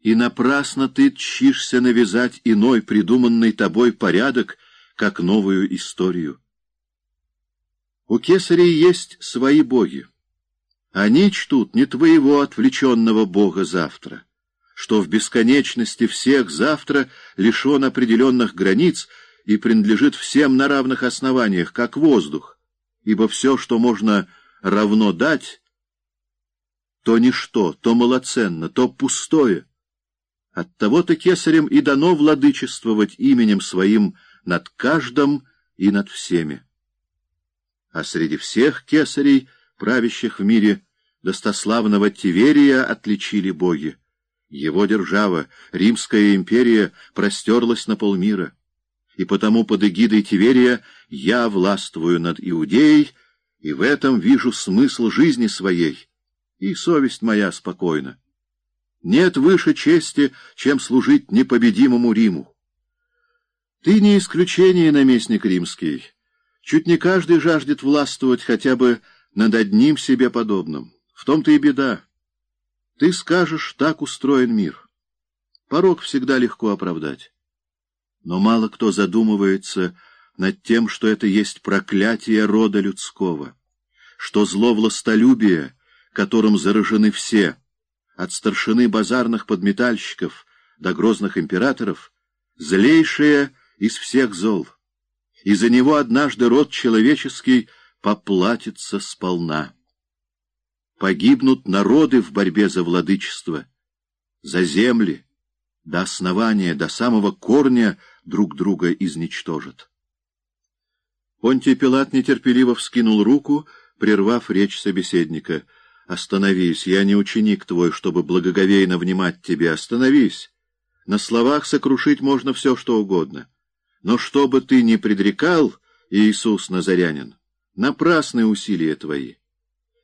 И напрасно ты тщишься навязать иной придуманный тобой порядок, как новую историю. У кесарей есть свои боги. Они чтут не твоего отвлеченного бога завтра, что в бесконечности всех завтра лишен определенных границ и принадлежит всем на равных основаниях, как воздух, ибо все, что можно равно дать, то ничто, то малоценно, то пустое. Оттого-то кесарем и дано владычествовать именем своим над каждым и над всеми. А среди всех кесарей, правящих в мире, достославного Тиверия отличили боги. Его держава, Римская империя, простерлась на полмира. И потому под эгидой Тиверия я властвую над Иудеей, и в этом вижу смысл жизни своей, и совесть моя спокойна. Нет выше чести, чем служить непобедимому Риму. Ты не исключение, наместник римский. Чуть не каждый жаждет властвовать хотя бы над одним себе подобным. В том-то и беда. Ты скажешь, так устроен мир. Порог всегда легко оправдать. Но мало кто задумывается над тем, что это есть проклятие рода людского, что зло властолюбие, которым заражены все, от старшины базарных подметальщиков до грозных императоров, злейшее из всех зол, и за него однажды род человеческий поплатится сполна. Погибнут народы в борьбе за владычество, за земли, до основания, до самого корня друг друга изничтожат. Понтий Пилат нетерпеливо вскинул руку, прервав речь собеседника. «Остановись, я не ученик твой, чтобы благоговейно внимать тебе. Остановись. На словах сокрушить можно все, что угодно. Но что бы ты ни предрекал, Иисус Назарянин, напрасные усилия твои.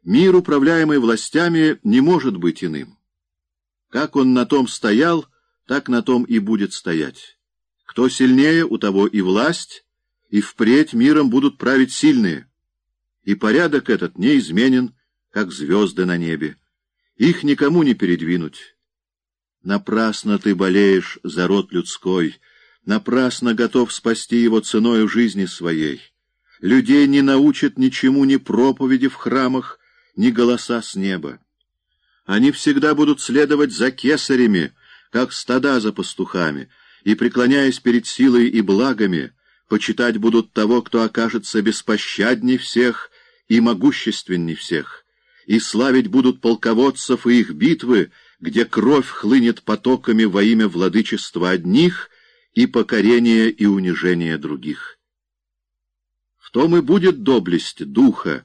Мир, управляемый властями, не может быть иным. Как он на том стоял, так на том и будет стоять. Кто сильнее, у того и власть, и впредь миром будут править сильные. И порядок этот неизменен, как звезды на небе. Их никому не передвинуть. Напрасно ты болеешь за род людской, напрасно готов спасти его ценою жизни своей. Людей не научат ничему ни проповеди в храмах, ни голоса с неба. Они всегда будут следовать за кесарями, как стада за пастухами, и, преклоняясь перед силой и благами, почитать будут того, кто окажется беспощадней всех и могущественней всех, и славить будут полководцев и их битвы, где кровь хлынет потоками во имя владычества одних и покорения и унижения других. В том и будет доблесть духа,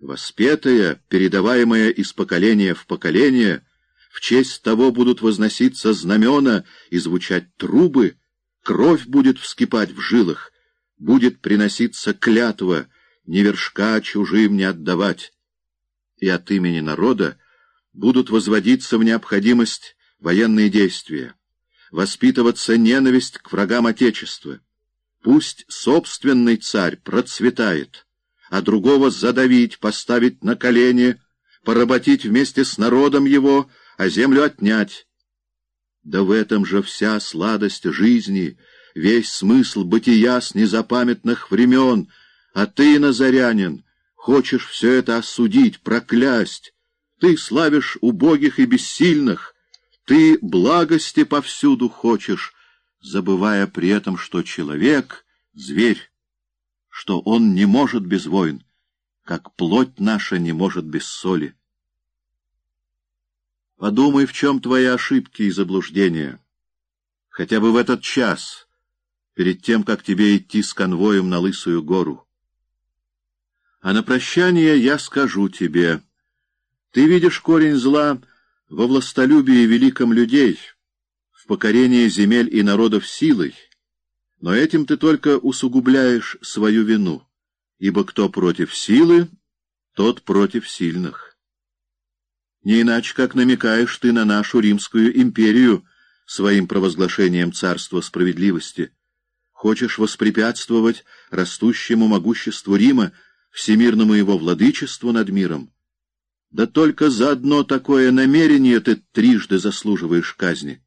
воспетая, передаваемая из поколения в поколение, в честь того будут возноситься знамена и звучать трубы, кровь будет вскипать в жилах, будет приноситься клятва, ни вершка чужим не отдавать, и от имени народа будут возводиться в необходимость военные действия, воспитываться ненависть к врагам Отечества. Пусть собственный царь процветает, а другого задавить, поставить на колени, поработить вместе с народом его, а землю отнять. Да в этом же вся сладость жизни — весь смысл бытия с незапамятных времен, а ты, Назарянин, хочешь все это осудить, проклясть. Ты славишь убогих и бессильных, ты благости повсюду хочешь, забывая при этом, что человек — зверь, что он не может без войн, как плоть наша не может без соли. Подумай, в чем твои ошибки и заблуждения. Хотя бы в этот час — перед тем, как тебе идти с конвоем на Лысую гору. А на прощание я скажу тебе, ты видишь корень зла во властолюбии великом людей, в покорении земель и народов силой, но этим ты только усугубляешь свою вину, ибо кто против силы, тот против сильных. Не иначе, как намекаешь ты на нашу Римскую империю своим провозглашением царства справедливости — Хочешь воспрепятствовать растущему могуществу Рима, всемирному его владычеству над миром? Да только за одно такое намерение ты трижды заслуживаешь казни.